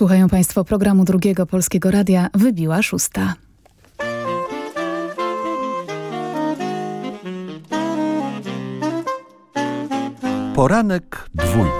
Słuchają Państwo programu Drugiego Polskiego Radia Wybiła Szósta. Poranek dwójki.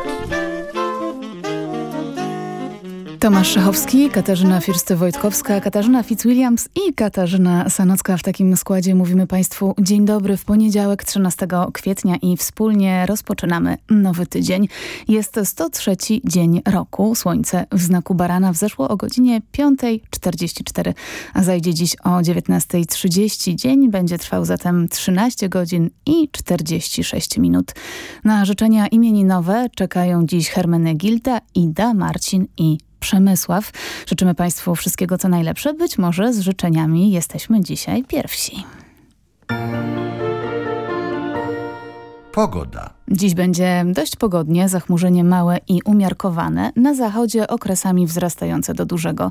Tomasz Szachowski, Katarzyna First-Wojtkowska, Katarzyna Fitzwilliams i Katarzyna Sanocka. W takim składzie mówimy Państwu dzień dobry w poniedziałek 13 kwietnia i wspólnie rozpoczynamy nowy tydzień. Jest 103 dzień roku. Słońce w znaku barana wzeszło o godzinie 5.44, a zajdzie dziś o 19.30. Dzień będzie trwał zatem 13 godzin i 46 minut. Na życzenia imieninowe czekają dziś Hermenegilda, Ida, Marcin i Przemysław. Życzymy Państwu wszystkiego co najlepsze. Być może z życzeniami jesteśmy dzisiaj pierwsi. Pogoda. Dziś będzie dość pogodnie, zachmurzenie małe i umiarkowane, na zachodzie okresami wzrastające do dużego.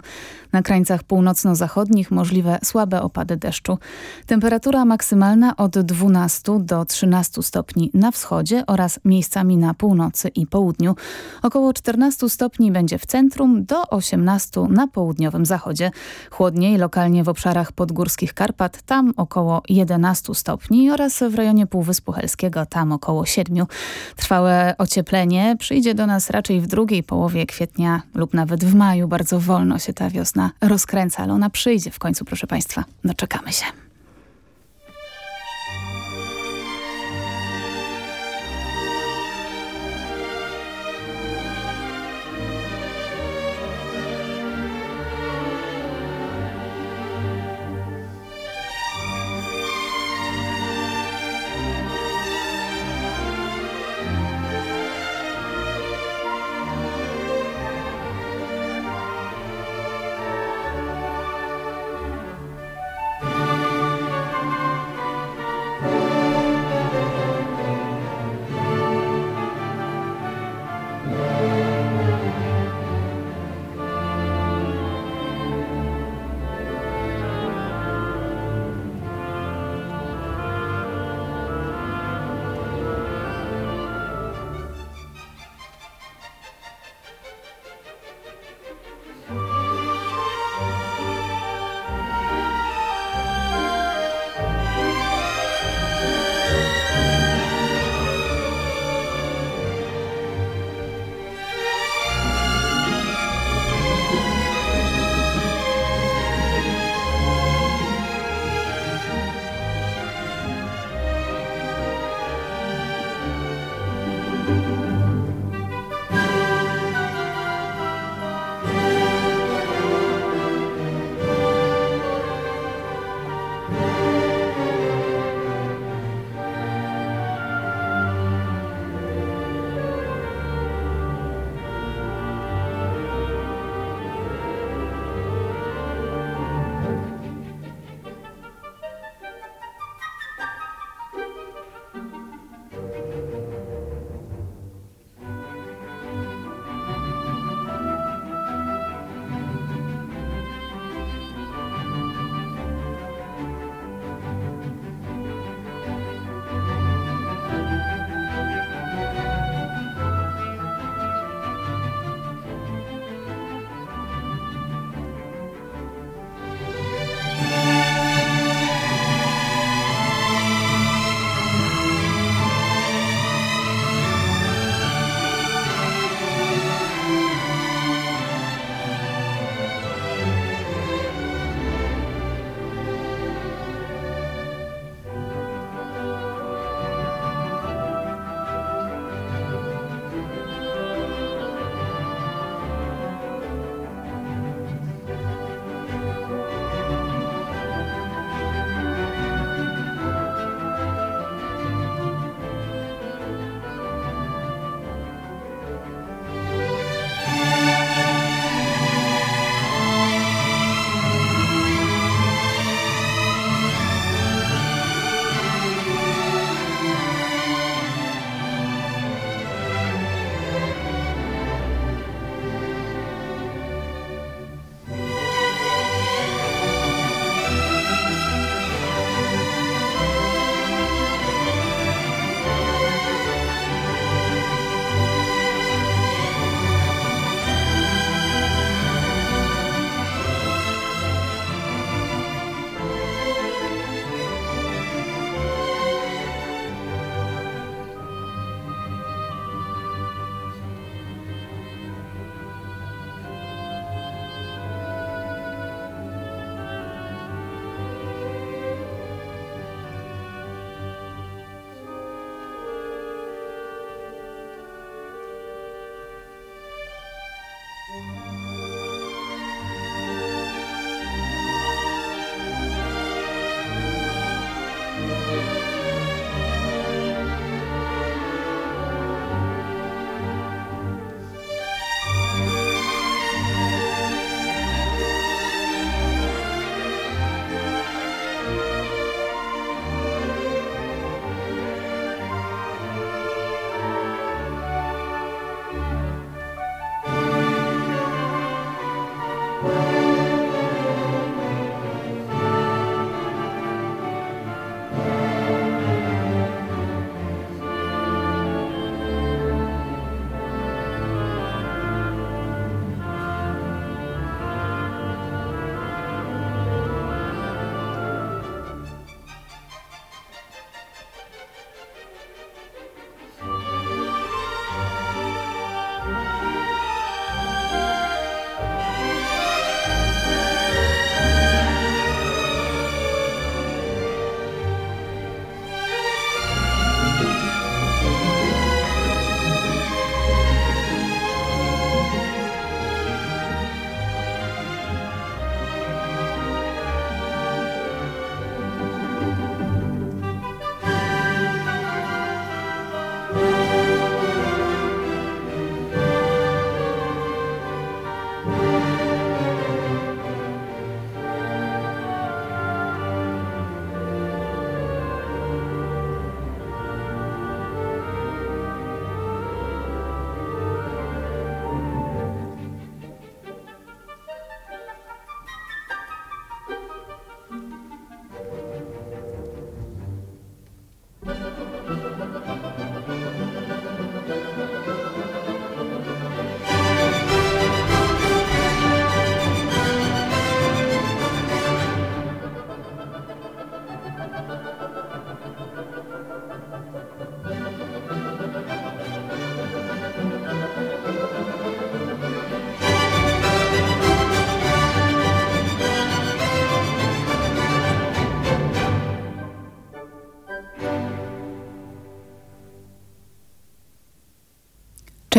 Na krańcach północno-zachodnich możliwe słabe opady deszczu. Temperatura maksymalna od 12 do 13 stopni na wschodzie oraz miejscami na północy i południu. Około 14 stopni będzie w centrum, do 18 na południowym zachodzie. Chłodniej lokalnie w obszarach podgórskich Karpat, tam około 11 stopni oraz w rejonie Półwyspu Helskiego, tam około 7. Trwałe ocieplenie przyjdzie do nas raczej w drugiej połowie kwietnia lub nawet w maju. Bardzo wolno się ta wiosna rozkręca, ale ona przyjdzie w końcu, proszę Państwa. Doczekamy się.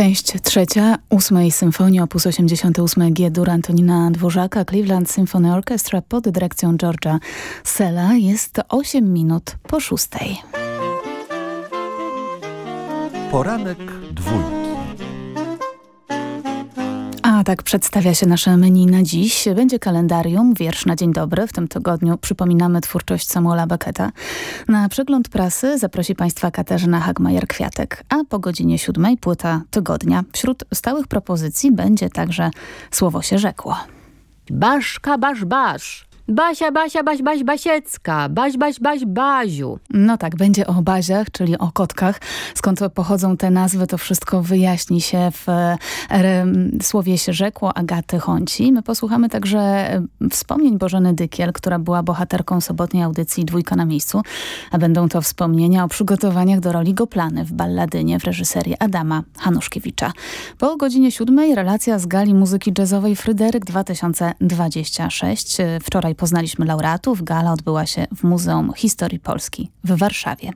Część trzecia ósmej symfonii op. 88 G dur Antonina Dworzaka Cleveland Symphony Orchestra pod dyrekcją George'a Sela jest 8 minut po szóstej. Poranek dwójki. A tak przedstawia się nasze menu na dziś. Będzie kalendarium, wiersz na dzień dobry. W tym tygodniu przypominamy twórczość Samuela Becketa. Na przegląd prasy zaprosi Państwa Katarzyna Hagmajer-Kwiatek, a po godzinie siódmej płyta tygodnia. Wśród stałych propozycji będzie także Słowo się rzekło. Baszka, basz, basz. Basia, Basia, Baś, Baś, Basiecka, Baś, Baś, Baś, Baziu. No tak, będzie o baziach, czyli o kotkach. Skąd pochodzą te nazwy, to wszystko wyjaśni się w e, słowie się rzekło Agaty Honci. My posłuchamy także e, wspomnień Bożeny Dykiel, która była bohaterką sobotniej audycji Dwójka na miejscu. A będą to wspomnienia o przygotowaniach do roli Goplany w Balladynie w reżyserii Adama Hanuszkiewicza. Po godzinie siódmej relacja z gali muzyki jazzowej Fryderyk 2026. Wczoraj poznaliśmy laureatów. Gala odbyła się w Muzeum Historii Polski w Warszawie.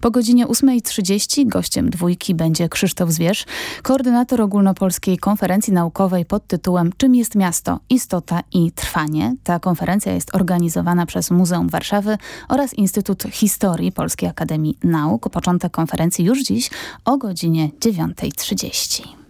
Po godzinie 8.30 gościem dwójki będzie Krzysztof Zwierz, koordynator ogólnopolskiej konferencji naukowej pod tytułem Czym jest miasto? Istota i trwanie. Ta konferencja jest organizowana przez Muzeum Warszawy oraz Instytut Historii Polskiej Akademii Nauk. Początek konferencji już dziś o godzinie 9.30.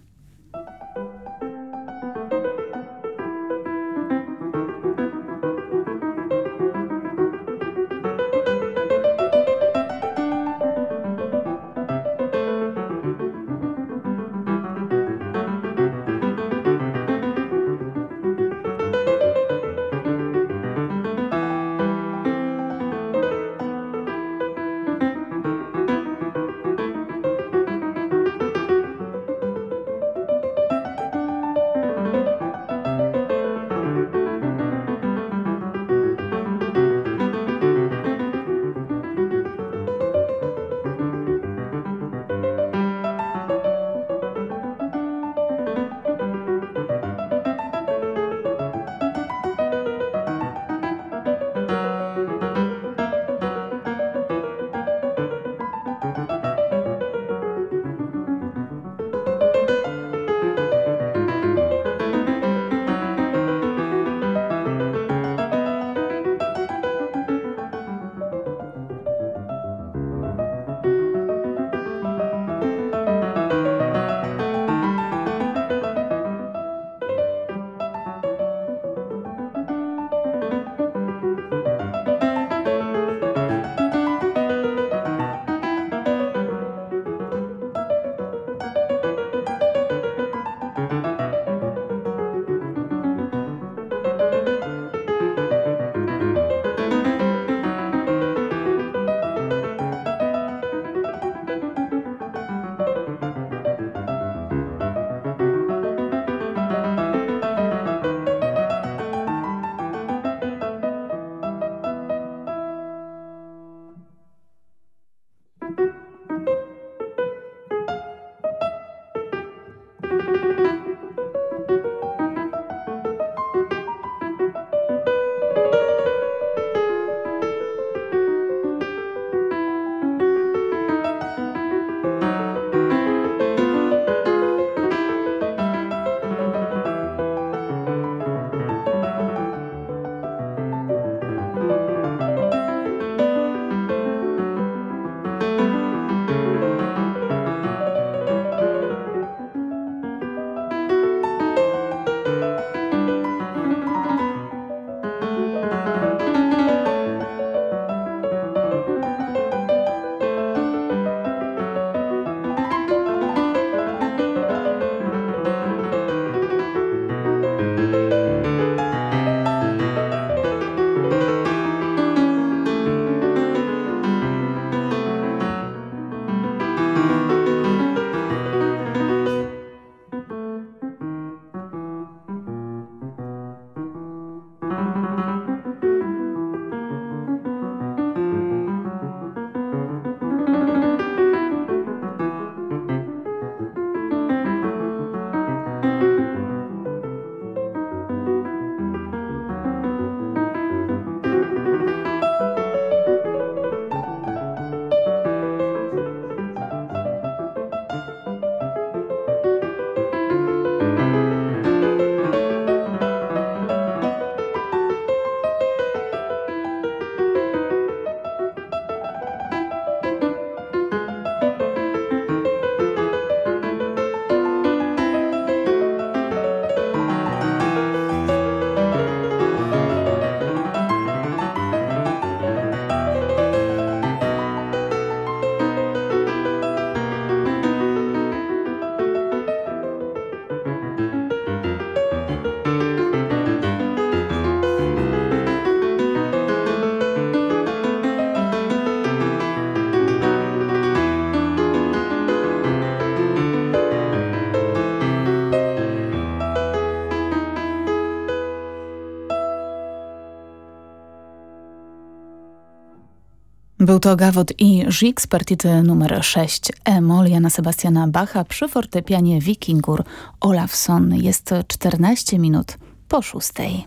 Był to Gawot i Żix, partity numer 6 Emol Jana Sebastiana Bacha przy fortepianie Wikingur Olafson. Jest 14 minut po szóstej.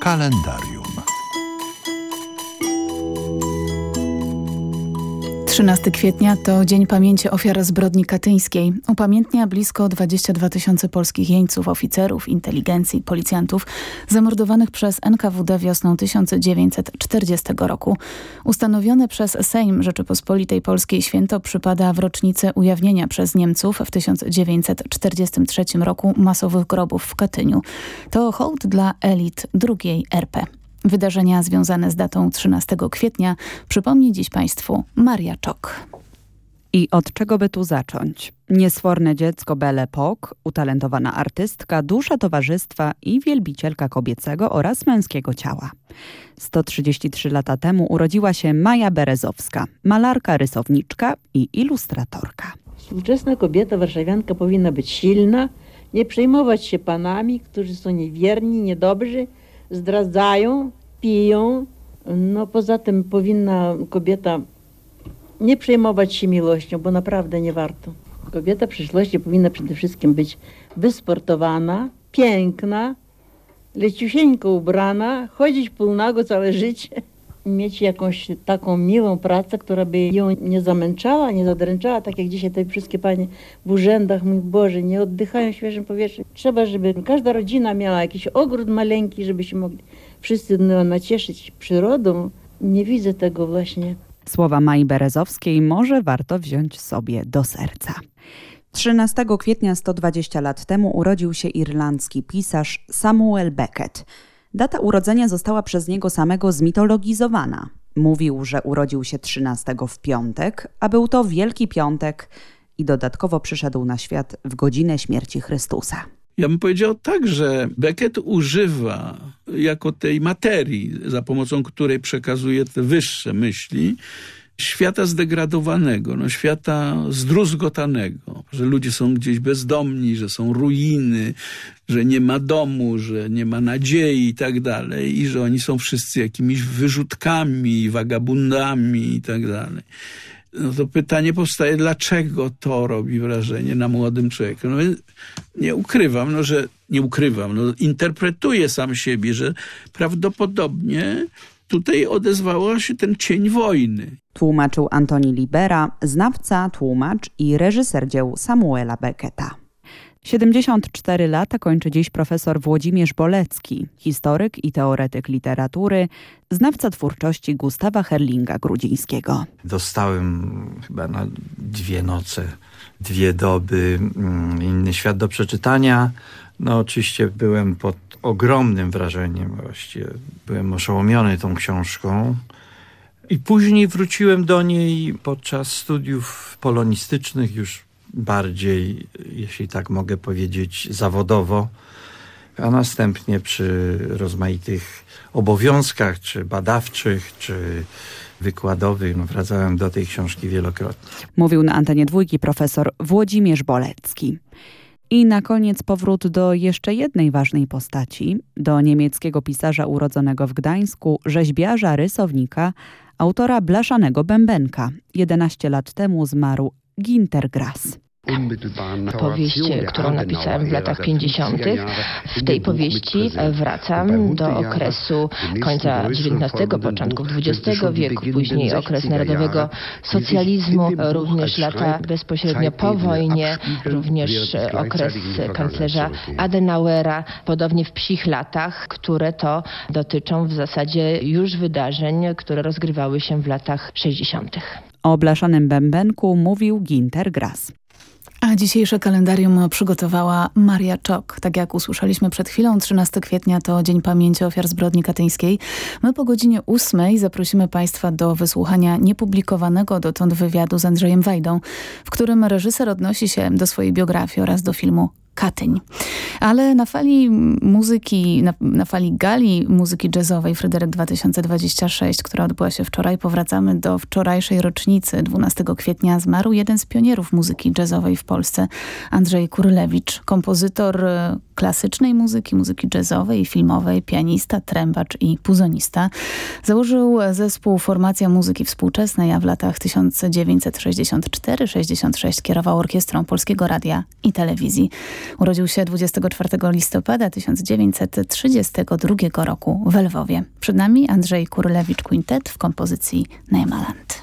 Kalendarium. 13 kwietnia to Dzień Pamięci Ofiar Zbrodni Katyńskiej. Upamiętnia blisko 22 tysięcy polskich jeńców, oficerów, inteligencji, policjantów zamordowanych przez NKWD wiosną 1940 roku. Ustanowione przez Sejm Rzeczypospolitej Polskiej święto przypada w rocznicę ujawnienia przez Niemców w 1943 roku masowych grobów w Katyniu. To hołd dla elit II RP. Wydarzenia związane z datą 13 kwietnia przypomni dziś Państwu Maria Czok. I od czego by tu zacząć? Niesforne dziecko Belle Pok, utalentowana artystka, dusza towarzystwa i wielbicielka kobiecego oraz męskiego ciała. 133 lata temu urodziła się Maja Berezowska, malarka, rysowniczka i ilustratorka. Współczesna kobieta warszawianka powinna być silna, nie przejmować się panami, którzy są niewierni, niedobrzy, zdradzają, piją. No poza tym powinna kobieta nie przejmować się miłością, bo naprawdę nie warto. Kobieta w przyszłości powinna przede wszystkim być wysportowana, piękna, leciusieńko ubrana, chodzić półnago całe życie, mieć jakąś taką miłą pracę, która by ją nie zamęczała, nie zadręczała, tak jak dzisiaj te wszystkie panie w urzędach, mój Boże, nie oddychają świeżym powietrzem. Trzeba, żeby każda rodzina miała jakiś ogród maleńki, żeby się mogli wszyscy no, nacieszyć przyrodą. Nie widzę tego właśnie. Słowa Mai Berezowskiej może warto wziąć sobie do serca. 13 kwietnia 120 lat temu urodził się irlandzki pisarz Samuel Beckett. Data urodzenia została przez niego samego zmitologizowana. Mówił, że urodził się 13 w piątek, a był to Wielki Piątek i dodatkowo przyszedł na świat w godzinę śmierci Chrystusa. Ja bym powiedział tak, że Beckett używa jako tej materii, za pomocą której przekazuje te wyższe myśli, świata zdegradowanego, no świata zdruzgotanego, że ludzie są gdzieś bezdomni, że są ruiny, że nie ma domu, że nie ma nadziei i tak dalej i że oni są wszyscy jakimiś wyrzutkami, wagabundami i tak dalej. No to pytanie powstaje, dlaczego to robi wrażenie na młodym człowieku? No nie ukrywam, no, że nie ukrywam, no, interpretuję sam siebie, że prawdopodobnie tutaj odezwała się ten cień wojny. Tłumaczył Antoni Libera, znawca, tłumacz i reżyser dzieł Samuela Becketa. 74 lata kończy dziś profesor Włodzimierz Bolecki, historyk i teoretyk literatury, znawca twórczości Gustawa Herlinga Grudzińskiego. Dostałem chyba na dwie noce, dwie doby mm, inny świat do przeczytania. No oczywiście byłem pod ogromnym wrażeniem, właściwie byłem oszołomiony tą książką. I później wróciłem do niej podczas studiów polonistycznych już bardziej, jeśli tak mogę powiedzieć, zawodowo, a następnie przy rozmaitych obowiązkach, czy badawczych, czy wykładowych, no, wracałem do tej książki wielokrotnie. Mówił na antenie dwójki profesor Włodzimierz Bolecki. I na koniec powrót do jeszcze jednej ważnej postaci, do niemieckiego pisarza urodzonego w Gdańsku, rzeźbiarza, rysownika, autora Blaszanego Bębenka. 11 lat temu zmarł Ginter Grass powieść, którą napisałem w latach 50. W tej powieści wracam do okresu końca XIX, początków XX wieku, później okres narodowego socjalizmu, również lata bezpośrednio po wojnie, również okres kanclerza Adenauera, podobnie w psich latach, które to dotyczą w zasadzie już wydarzeń, które rozgrywały się w latach 60. O blaszanym bębenku mówił Ginter Grass. A dzisiejsze kalendarium przygotowała Maria Czok. Tak jak usłyszeliśmy przed chwilą, 13 kwietnia to Dzień Pamięci Ofiar Zbrodni Katyńskiej. My po godzinie 8 zaprosimy Państwa do wysłuchania niepublikowanego dotąd wywiadu z Andrzejem Wajdą, w którym reżyser odnosi się do swojej biografii oraz do filmu Katyń. Ale na fali muzyki, na, na, fali gali muzyki jazzowej Fryderyk 2026, która odbyła się wczoraj, powracamy do wczorajszej rocznicy. 12 kwietnia zmarł jeden z pionierów muzyki jazzowej w Polsce, Andrzej Kurylewicz, kompozytor klasycznej muzyki, muzyki jazzowej i filmowej, pianista, trębacz i puzonista. Założył zespół Formacja Muzyki Współczesnej, a w latach 1964-66 kierował orkiestrą Polskiego Radia i Telewizji. Urodził się 24 listopada 1932 roku w Lwowie. Przed nami Andrzej Kurlewicz Quintet w kompozycji Neymaland.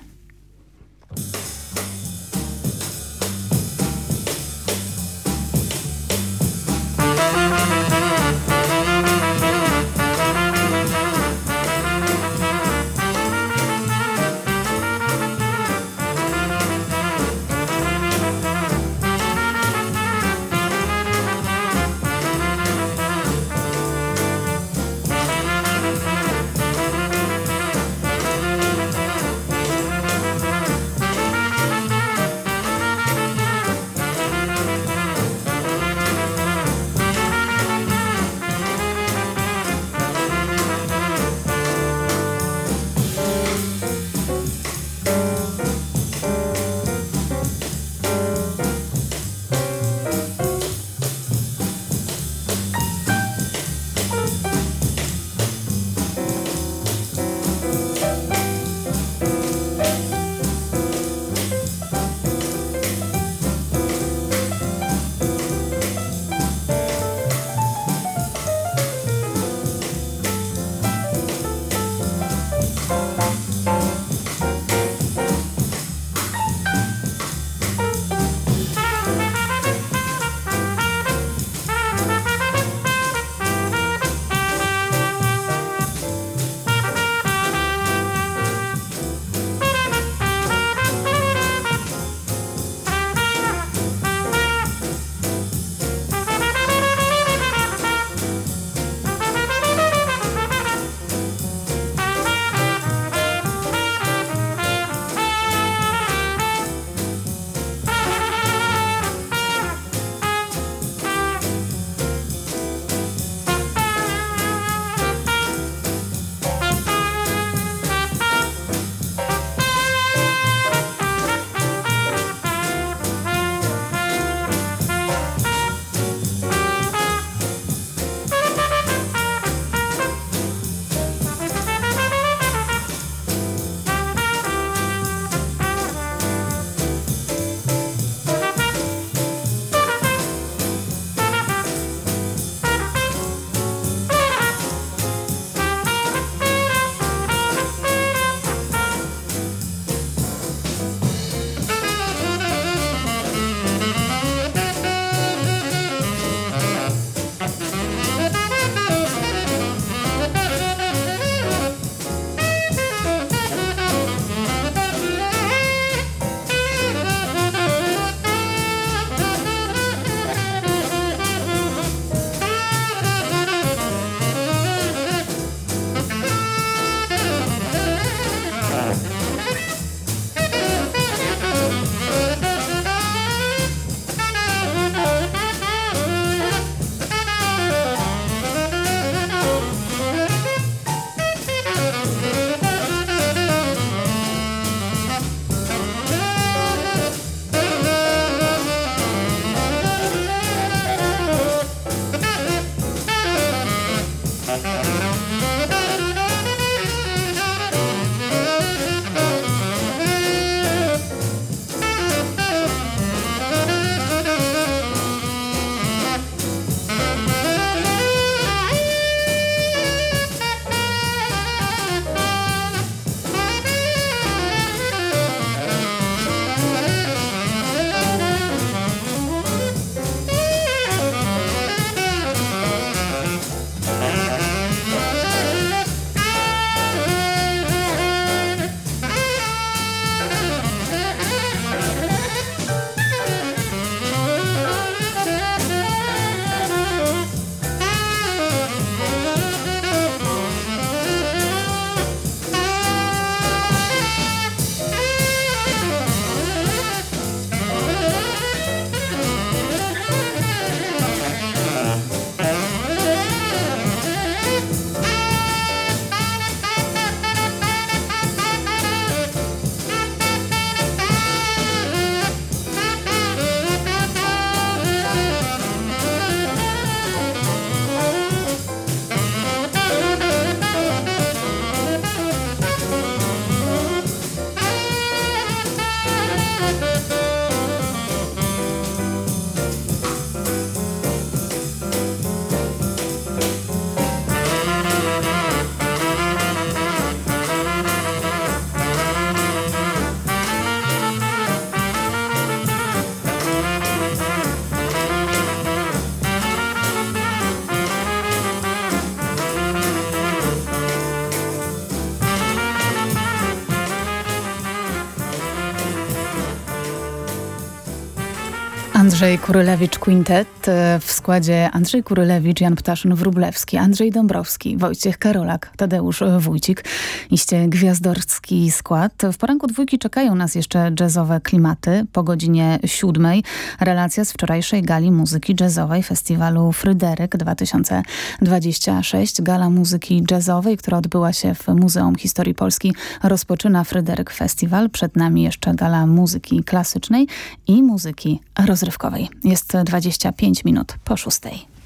Andrzej Kurylewicz Quintet e, w składzie Andrzej Kurylewicz, Jan Ptaszyn-Wrublewski, Andrzej Dąbrowski, Wojciech Karolak, Tadeusz Wójcik. Iście gwiazdorski skład. W poranku dwójki czekają nas jeszcze jazzowe klimaty. Po godzinie siódmej relacja z wczorajszej gali muzyki jazzowej festiwalu Fryderyk 2026. Gala muzyki jazzowej, która odbyła się w Muzeum Historii Polski rozpoczyna Fryderyk Festiwal. Przed nami jeszcze gala muzyki klasycznej i muzyki rozrywkowej. Jest 25 minut po szóstej.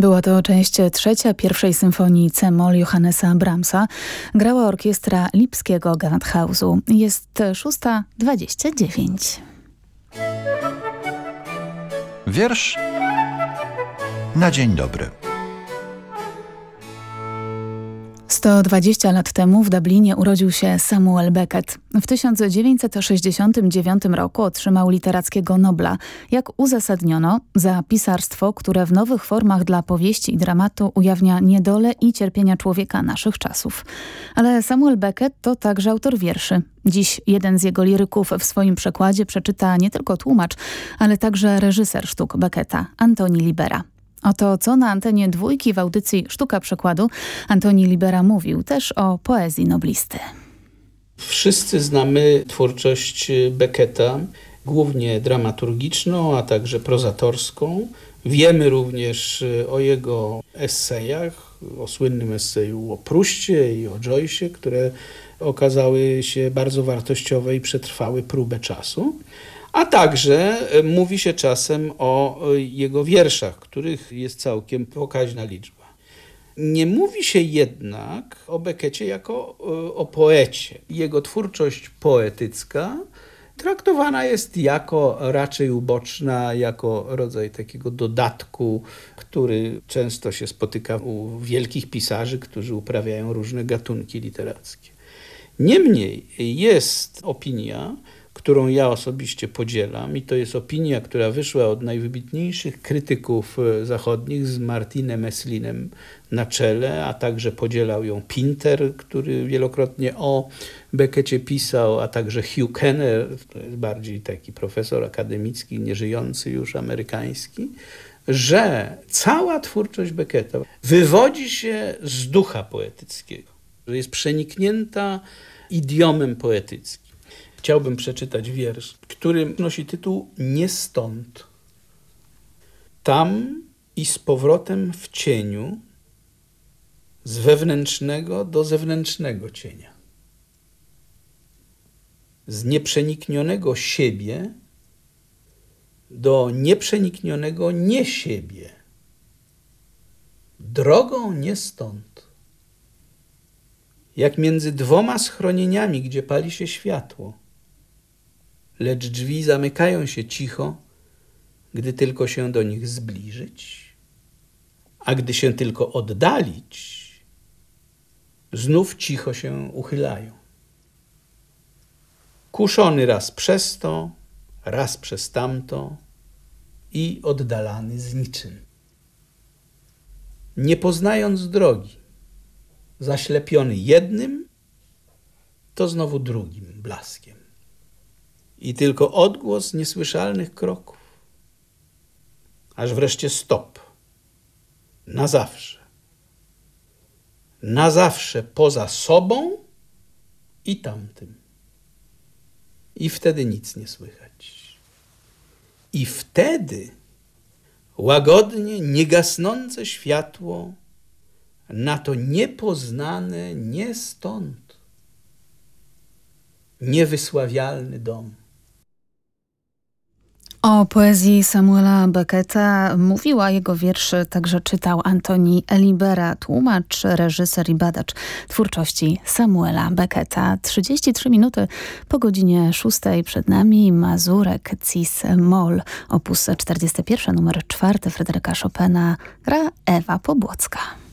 Była to część trzecia pierwszej symfonii C-moll Johannesa Brahmsa. Grała orkiestra Lipskiego Gewandhausu. Jest 6.29. Wiersz na dzień dobry. 120 lat temu w Dublinie urodził się Samuel Beckett. W 1969 roku otrzymał literackiego Nobla. Jak uzasadniono, za pisarstwo, które w nowych formach dla powieści i dramatu ujawnia niedole i cierpienia człowieka naszych czasów. Ale Samuel Beckett to także autor wierszy. Dziś jeden z jego liryków w swoim przekładzie przeczyta nie tylko tłumacz, ale także reżyser sztuk Becketta, Antoni Libera. Oto co na antenie dwójki w audycji Sztuka Przekładu Antoni Libera mówił też o poezji noblisty. Wszyscy znamy twórczość Becketa, głównie dramaturgiczną, a także prozatorską. Wiemy również o jego esejach, o słynnym eseju o Pruście i o Joyce'ie, które okazały się bardzo wartościowe i przetrwały próbę czasu. A także e, mówi się czasem o e, jego wierszach, których jest całkiem pokaźna liczba. Nie mówi się jednak o Beckecie jako e, o poecie. Jego twórczość poetycka traktowana jest jako raczej uboczna, jako rodzaj takiego dodatku, który często się spotyka u wielkich pisarzy, którzy uprawiają różne gatunki literackie. Niemniej jest opinia, którą ja osobiście podzielam i to jest opinia, która wyszła od najwybitniejszych krytyków e, zachodnich z Martinem Eslinem na czele, a także podzielał ją Pinter, który wielokrotnie o Beckecie pisał, a także Hugh Kenner, to jest bardziej taki profesor akademicki, nieżyjący już amerykański, że cała twórczość Becketa wywodzi się z ducha poetyckiego, że jest przeniknięta idiomem poetyckim chciałbym przeczytać wiersz, który nosi tytuł Nie stąd. Tam i z powrotem w cieniu, z wewnętrznego do zewnętrznego cienia. Z nieprzeniknionego siebie do nieprzeniknionego nie siebie. Drogą nie stąd. Jak między dwoma schronieniami, gdzie pali się światło lecz drzwi zamykają się cicho, gdy tylko się do nich zbliżyć, a gdy się tylko oddalić, znów cicho się uchylają. Kuszony raz przez to, raz przez tamto i oddalany z niczym. Nie poznając drogi, zaślepiony jednym, to znowu drugim blaskiem i tylko odgłos niesłyszalnych kroków. Aż wreszcie stop. Na zawsze. Na zawsze poza sobą i tamtym. I wtedy nic nie słychać. I wtedy łagodnie niegasnące światło na to niepoznane nie stąd, niewysławialny dom. O poezji Samuela Becketa mówiła jego wierszy, także czytał Antoni Elibera, tłumacz, reżyser i badacz twórczości Samuela Becketa. 33 minuty po godzinie 6 przed nami Mazurek Cis Moll, opus 41, numer 4 Fryderyka Chopina, gra Ewa Pobłocka.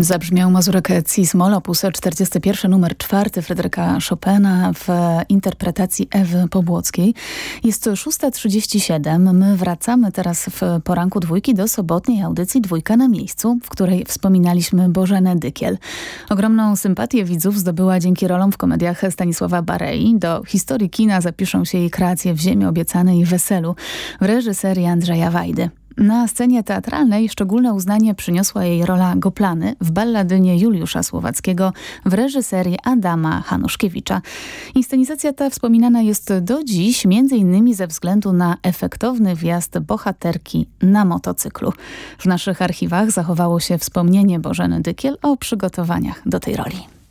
Zabrzmiał Mazurek Cismol, opus 41, numer 4 Fryderyka Chopina w interpretacji Ewy Pobłockiej. Jest 6.37. My wracamy teraz w poranku dwójki do sobotniej audycji Dwójka na miejscu, w której wspominaliśmy Bożenę Dykiel. Ogromną sympatię widzów zdobyła dzięki rolom w komediach Stanisława Barei. Do historii kina zapiszą się jej kreacje w Ziemi Obiecanej i Weselu w reżyserii Andrzeja Wajdy. Na scenie teatralnej szczególne uznanie przyniosła jej rola Goplany w balladynie Juliusza Słowackiego w reżyserii Adama Hanuszkiewicza. Inscenizacja ta wspominana jest do dziś m.in. ze względu na efektowny wjazd bohaterki na motocyklu. W naszych archiwach zachowało się wspomnienie Bożeny Dykiel o przygotowaniach do tej roli.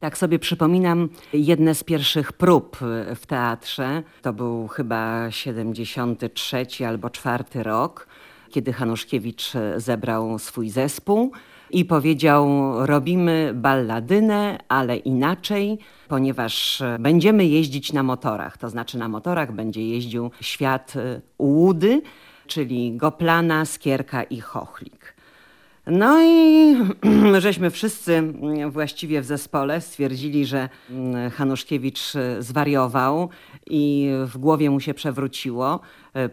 Tak sobie przypominam jedne z pierwszych prób w teatrze. To był chyba 73 albo 4 rok, kiedy Hanuszkiewicz zebrał swój zespół i powiedział: Robimy balladynę, ale inaczej, ponieważ będziemy jeździć na motorach. To znaczy, na motorach będzie jeździł świat Łudy, czyli Goplana, Skierka i Chochlik. No i żeśmy wszyscy właściwie w zespole stwierdzili, że mm, Hanuszkiewicz zwariował i w głowie mu się przewróciło.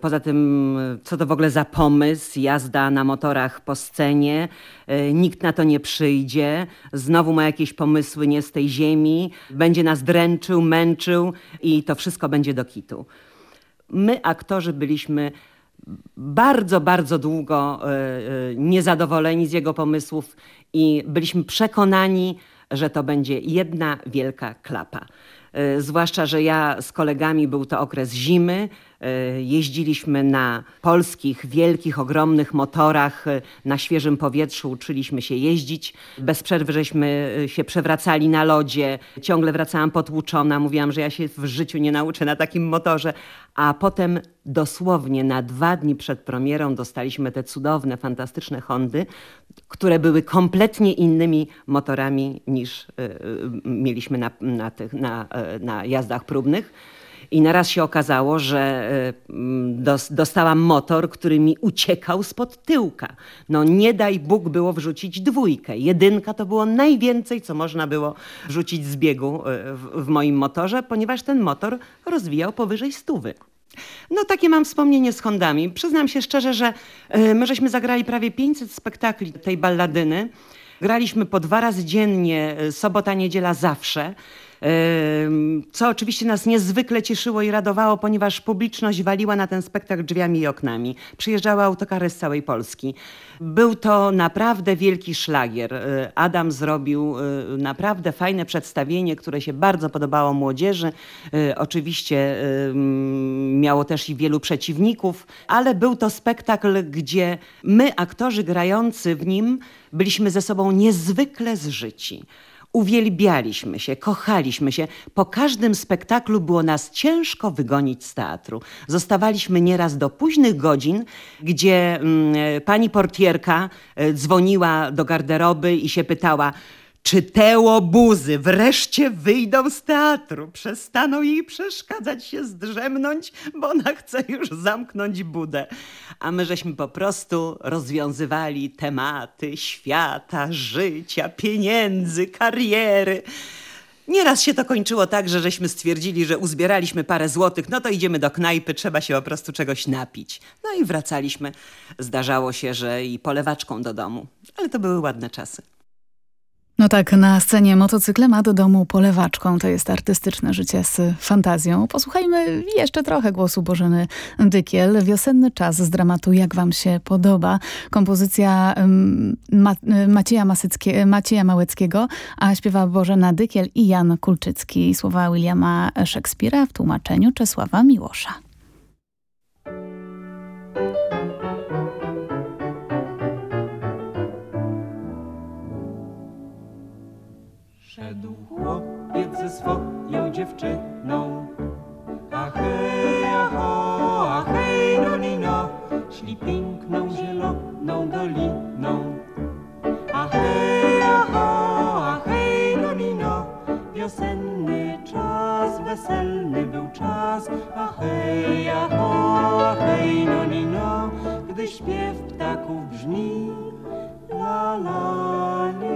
Poza tym, co to w ogóle za pomysł, jazda na motorach po scenie, nikt na to nie przyjdzie, znowu ma jakieś pomysły nie z tej ziemi, będzie nas dręczył, męczył i to wszystko będzie do kitu. My, aktorzy, byliśmy bardzo, bardzo długo e, e, niezadowoleni z jego pomysłów i byliśmy przekonani, że to będzie jedna wielka klapa. E, zwłaszcza, że ja z kolegami był to okres zimy. E, jeździliśmy na polskich, wielkich, ogromnych motorach e, na świeżym powietrzu, uczyliśmy się jeździć. Bez przerwy żeśmy się przewracali na lodzie. Ciągle wracałam potłuczona. Mówiłam, że ja się w życiu nie nauczę na takim motorze. A potem dosłownie na dwa dni przed premierą dostaliśmy te cudowne, fantastyczne Hondy, które były kompletnie innymi motorami niż mieliśmy na, na, tych, na na jazdach próbnych. I naraz się okazało, że e, dostałam motor, który mi uciekał spod tyłka. No nie daj Bóg było wrzucić dwójkę. Jedynka to było najwięcej, co można było wrzucić z biegu e, w, moim motorze, ponieważ ten motor rozwijał powyżej stówy. No takie mam wspomnienie z Hondami. Przyznam się szczerze, że e, my żeśmy zagrali prawie 500 spektakli tej balladyny. Graliśmy po dwa razy dziennie, sobota, niedziela zawsze co oczywiście nas niezwykle cieszyło i radowało, ponieważ publiczność waliła na ten spektakl drzwiami i oknami. Przyjeżdżały autokary z całej Polski. Był to naprawdę wielki szlagier. E, Adam zrobił e, naprawdę fajne przedstawienie, które się bardzo podobało młodzieży. E, oczywiście miało też i wielu przeciwników, ale był to spektakl, gdzie my, aktorzy grający w nim, byliśmy ze sobą niezwykle zżyci. Uwielbialiśmy się, kochaliśmy się. Po każdym spektaklu było nas ciężko wygonić z teatru. Zostawaliśmy nieraz do późnych godzin, gdzie mm, pani portierka e, dzwoniła do garderoby i się pytała, czy te łobuzy wreszcie wyjdą z teatru, przestaną jej przeszkadzać się zdrzemnąć, bo ona chce już zamknąć budę. A my żeśmy po prostu rozwiązywali tematy świata, życia, pieniędzy, kariery. Nieraz się to kończyło tak, że żeśmy stwierdzili, że uzbieraliśmy parę złotych, no to idziemy do knajpy, trzeba się po prostu czegoś napić. No i wracaliśmy. Zdarzało się, że i polewaczką do domu, ale to były ładne czasy. No tak, na scenie motocyklem, a do domu polewaczką. To jest artystyczne życie z fantazją. Posłuchajmy jeszcze trochę głosu Bożeny Dykiel. Wiosenny czas z dramatu Jak wam się podoba. Kompozycja Ma Macieja, Masyckie, Macieja Małeckiego, a śpiewa Bożena Dykiel i Jan Kulczycki. Słowa Williama Szekspira w tłumaczeniu Czesława Miłosza. Szedł chłopiec ze swoją dziewczyną. A hej, a ho, a hej, no nino, szli piękną zieloną doliną. A hej, a ho, a hej, no nino, wiosenny czas, weselny był czas. A hej, a ho, a hej, no nino, gdy śpiew ptaków brzmi, la la wiosna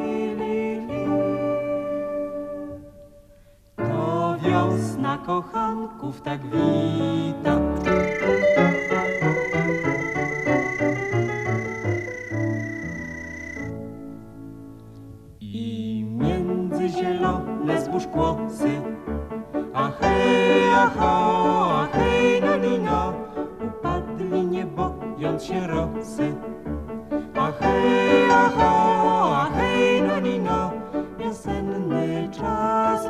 kochanków tak wita. I między zielone zbóż kłosy, a hej, a ho, a hej, no nino, upadli nie bojąc się rosy. A hej, a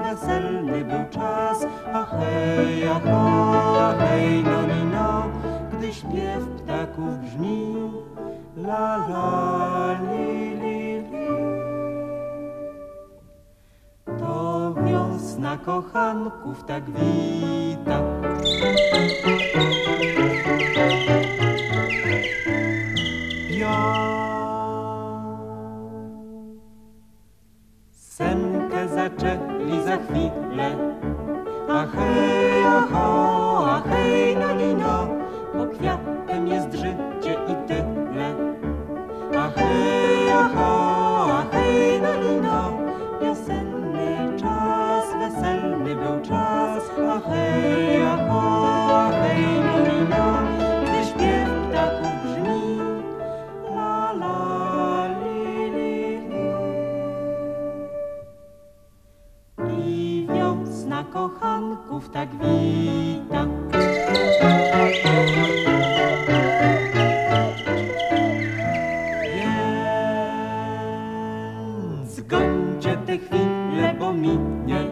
weselny był czas. A hej, a ho, hej, no nino, gdy śpiew ptaków brzmi, la la li li li. To wiosna kochanków tak wita. Zaczęli za chwilę. A hej, a ho, a hej, no nino, bo kwiatem kochanków tak wita. Więc gońcie te chwile, bo minie.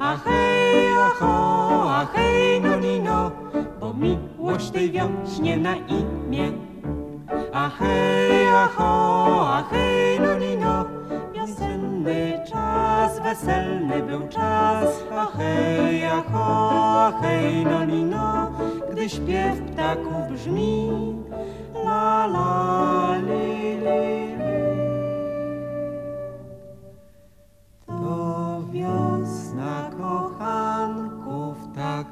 A hej, a ho, a hej, no nino, bo miłość tej wiośnie na imię. A hej, a weselny był czas. A hej, a ho, a hej, no nino, gdy śpiew ptaków brzmi, la la li li li. To wiosna kochanków tak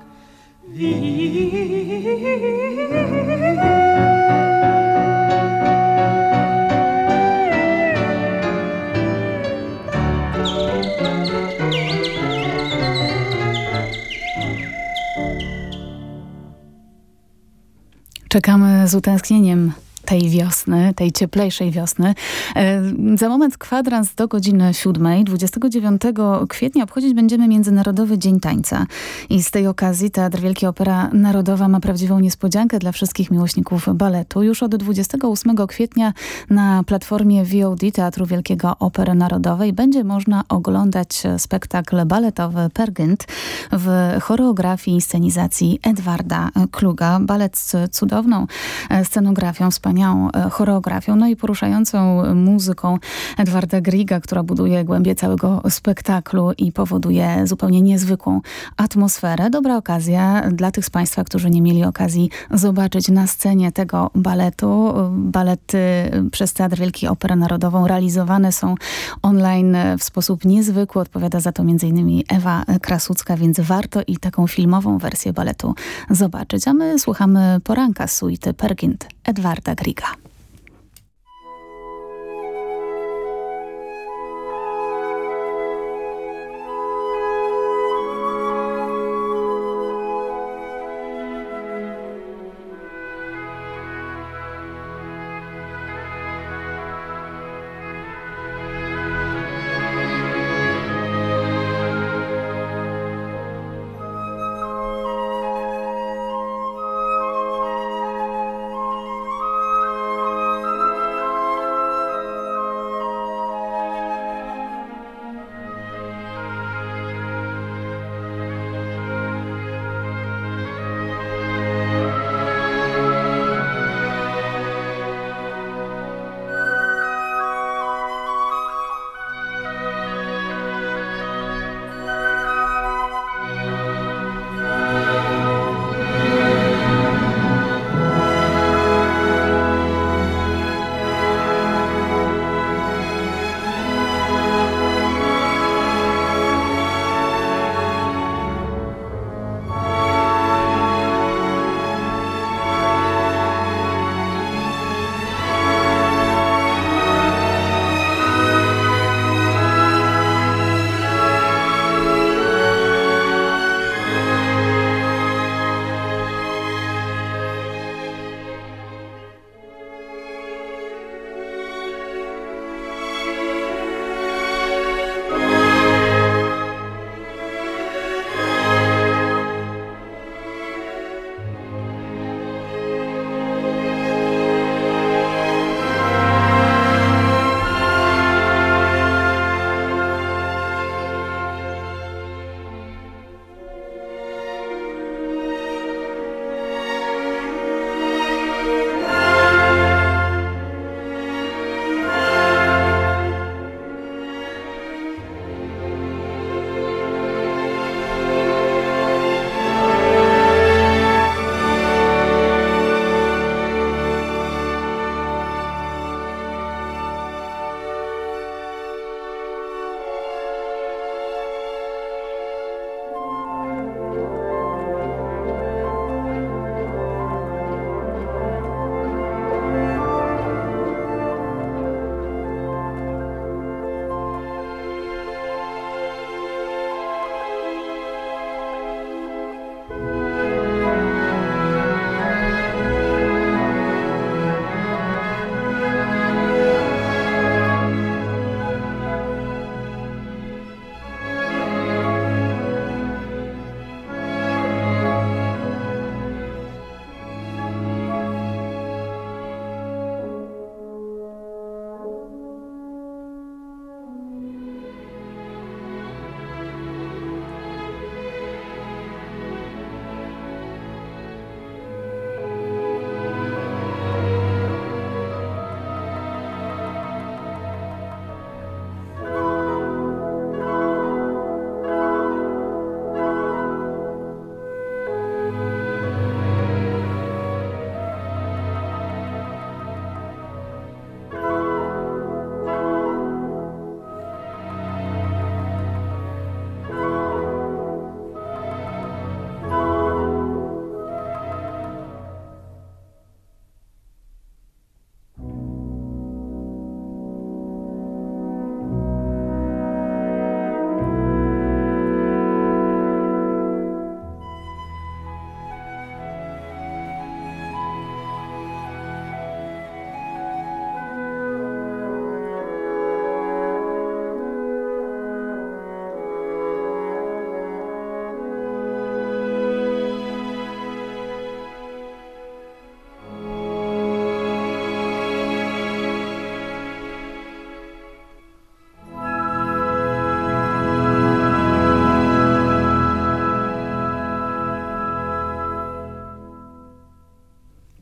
Czekamy z utęsknieniem tej wiosny, tej cieplejszej wiosny. E, za moment kwadrans do godziny siódmej. 29 kwietnia obchodzić będziemy Międzynarodowy Dzień Tańca. I z tej okazji Teatr Wielki Opera Narodowa ma prawdziwą niespodziankę dla wszystkich miłośników baletu. Już od 28 kwietnia na platformie VOD Teatru Wielkiego Opery Narodowej będzie można oglądać spektakl baletowy Pergynt w choreografii i scenizacji Edwarda Kluga. Balet z cudowną scenografią, wspaniałą choreografią, no i poruszającą muzyką Edwarda Griga, która buduje głębie całego spektaklu i powoduje zupełnie niezwykłą atmosferę. Dobra okazja dla tych z Państwa, którzy nie mieli okazji zobaczyć na scenie tego baletu. Balety przez Teatr Wielki Operę Narodową realizowane są online w sposób niezwykły. Odpowiada za to m.in. Ewa Krasucka, więc warto i taką filmową wersję baletu zobaczyć. A my słuchamy poranka suity Pergint Edwarda Griga. Heiliger.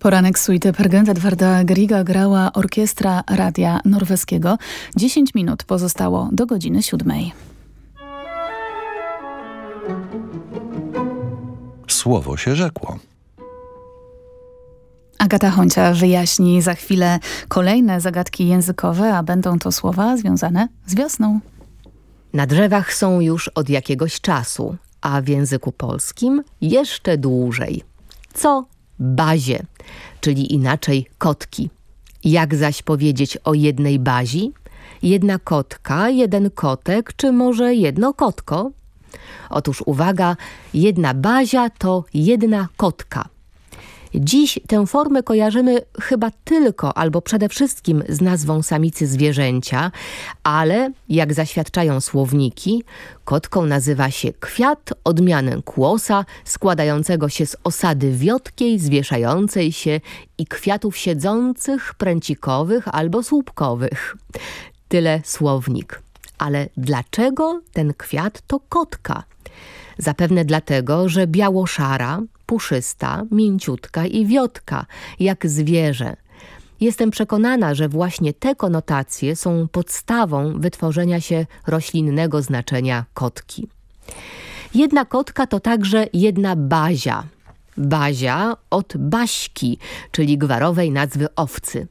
Poranek suity Pergent Edwarda Griga grała orkiestra radia norweskiego. 10 minut pozostało do godziny siódmej. Słowo się rzekło. Agata Honcia wyjaśni za chwilę kolejne zagadki językowe, a będą to słowa związane z wiosną. Na drzewach są już od jakiegoś czasu, a w języku polskim jeszcze dłużej. Co bazie, czyli inaczej kotki. Jak zaś powiedzieć o jednej bazi? Jedna kotka, jeden kotek, czy może jedno kotko? Otóż uwaga, jedna bazia to jedna kotka – Dziś tę formę kojarzymy chyba tylko albo przede wszystkim z nazwą samicy zwierzęcia, ale jak zaświadczają słowniki, kotką nazywa się kwiat odmianę kłosa składającego się z osady wiotkiej, zwieszającej się i kwiatów siedzących, pręcikowych albo słupkowych. Tyle słownik. Ale dlaczego ten kwiat to kotka? Zapewne dlatego, że biało-szara, puszysta, mięciutka i wiotka, jak zwierzę. Jestem przekonana, że właśnie te konotacje są podstawą wytworzenia się roślinnego znaczenia kotki. Jedna kotka to także jedna bazia. Bazia od baśki, czyli gwarowej nazwy owcy.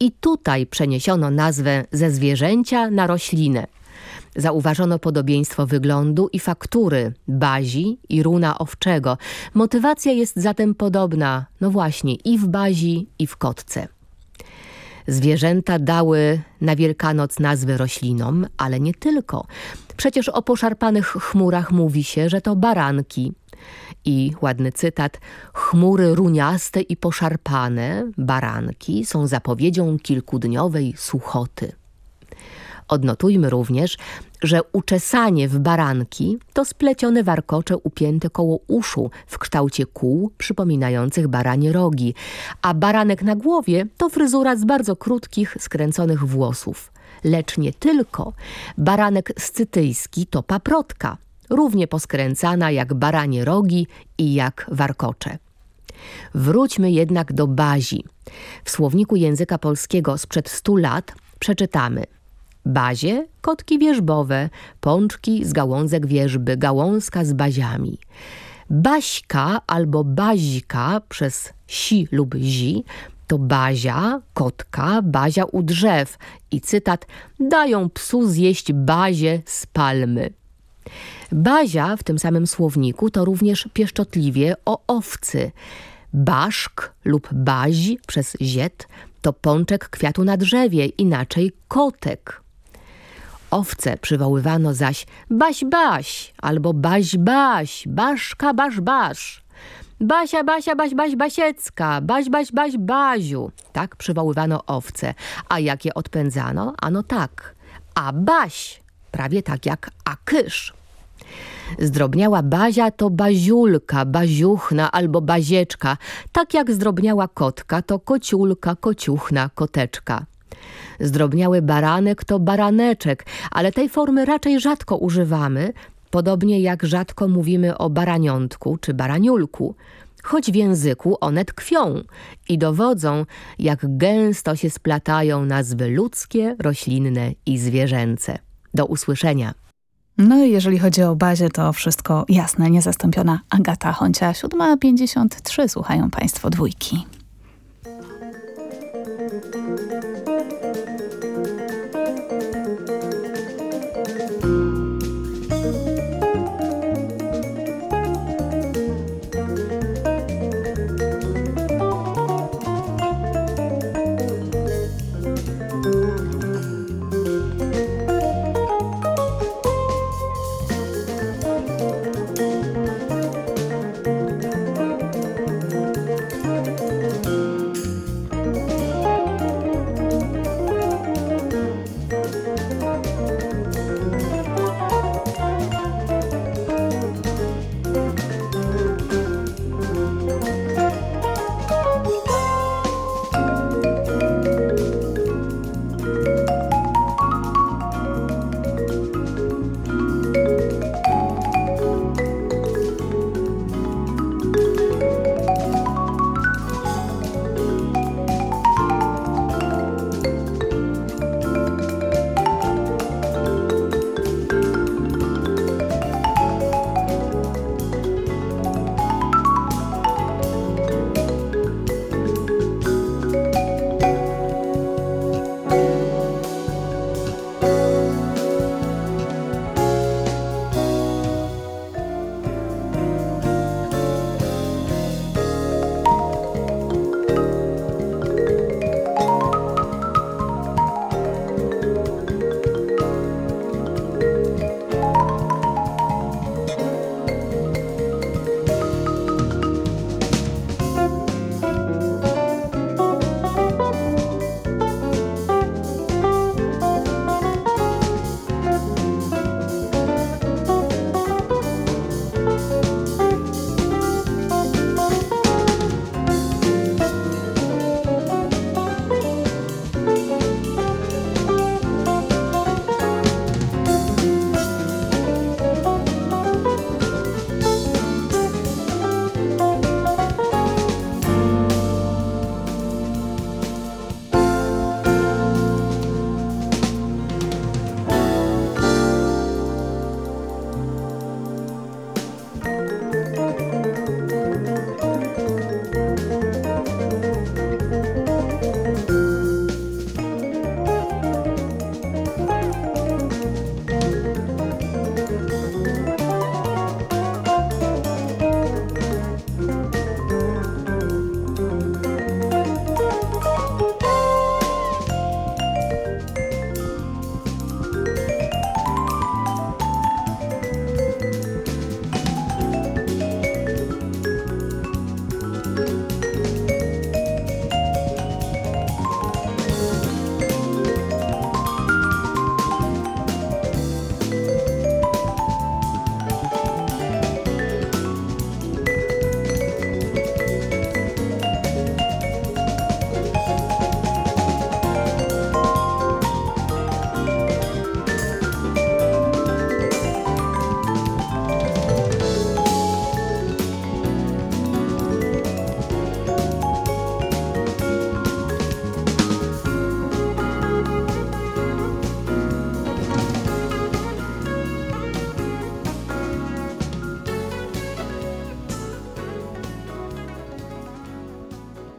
I tutaj przeniesiono nazwę ze zwierzęcia na roślinę. Zauważono podobieństwo wyglądu i faktury bazi i runa owczego. Motywacja jest zatem podobna, no właśnie, i w bazi, i w kotce. Zwierzęta dały na Wielkanoc nazwy roślinom, ale nie tylko. Przecież o poszarpanych chmurach mówi się, że to baranki. I ładny cytat, chmury runiaste i poszarpane, baranki, są zapowiedzią kilkudniowej suchoty. Odnotujmy również, że uczesanie w baranki to splecione warkocze upięte koło uszu w kształcie kół przypominających baranie rogi, a baranek na głowie to fryzura z bardzo krótkich, skręconych włosów. Lecz nie tylko. Baranek scytyjski to paprotka, równie poskręcana jak baranie rogi i jak warkocze. Wróćmy jednak do bazi. W słowniku języka polskiego sprzed stu lat przeczytamy – Bazie kotki wierzbowe, pączki z gałązek wierzby, gałązka z baziami. Baśka albo bazika przez si lub zi to bazia, kotka, bazia u drzew i cytat dają psu zjeść bazie z palmy. Bazia w tym samym słowniku to również pieszczotliwie o owcy. Baszk lub bazi przez ziet to pączek kwiatu na drzewie, inaczej kotek. Owce przywoływano zaś baś baś albo baś baś, baszka basz basz. Basia, Basia, Baś, Baś, Basiecka, Baś, Baś, Baś, Baziu. Tak przywoływano owce. A jak je odpędzano? Ano tak. A Baś, prawie tak jak Akysz. Zdrobniała Bazia to baziulka, baziuchna albo bazieczka. Tak jak zdrobniała kotka to kociulka, kociuchna, koteczka. Zdrobniały baranek to baraneczek, ale tej formy raczej rzadko używamy, podobnie jak rzadko mówimy o baraniątku czy baraniulku choć w języku one tkwią i dowodzą, jak gęsto się splatają nazwy ludzkie, roślinne i zwierzęce. Do usłyszenia. No i jeżeli chodzi o bazie, to wszystko jasne, niezastąpiona Agata Honcia, 7.53, słuchają Państwo dwójki. thank you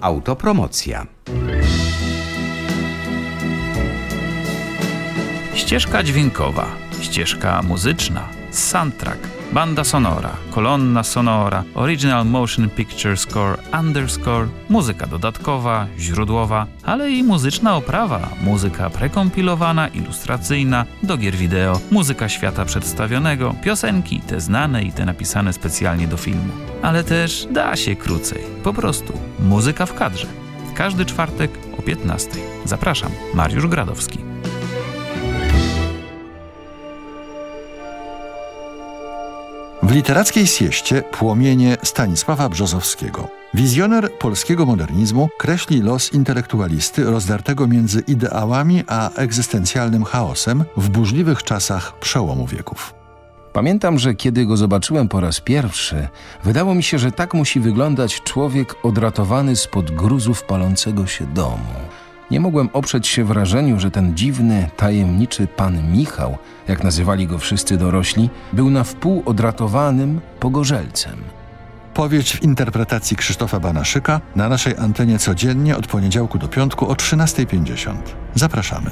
Autopromocja. Ścieżka dźwiękowa, ścieżka muzyczna, soundtrack, banda sonora, kolonna sonora, original motion picture score, underscore, muzyka dodatkowa, źródłowa, ale i muzyczna oprawa, muzyka prekompilowana, ilustracyjna, do gier wideo, muzyka świata przedstawionego, piosenki, te znane i te napisane specjalnie do filmu. Ale też da się krócej, po prostu muzyka w kadrze. Każdy czwartek o 15. Zapraszam, Mariusz Gradowski. W literackiej sieście płomienie Stanisława Brzozowskiego. Wizjoner polskiego modernizmu kreśli los intelektualisty rozdartego między ideałami a egzystencjalnym chaosem w burzliwych czasach przełomu wieków. Pamiętam, że kiedy go zobaczyłem po raz pierwszy, wydało mi się, że tak musi wyglądać człowiek odratowany spod gruzów palącego się domu. Nie mogłem oprzeć się wrażeniu, że ten dziwny, tajemniczy pan Michał, jak nazywali go wszyscy dorośli, był na wpół odratowanym pogorzelcem. Powieść w interpretacji Krzysztofa Banaszyka na naszej antenie codziennie od poniedziałku do piątku o 13.50. Zapraszamy.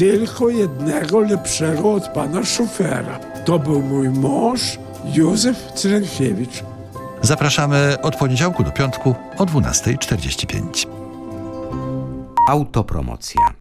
tylko jednego lepszego od pana szofera. To był mój mąż Józef Cyrenkiewicz. Zapraszamy od poniedziałku do piątku o 12.45. Autopromocja.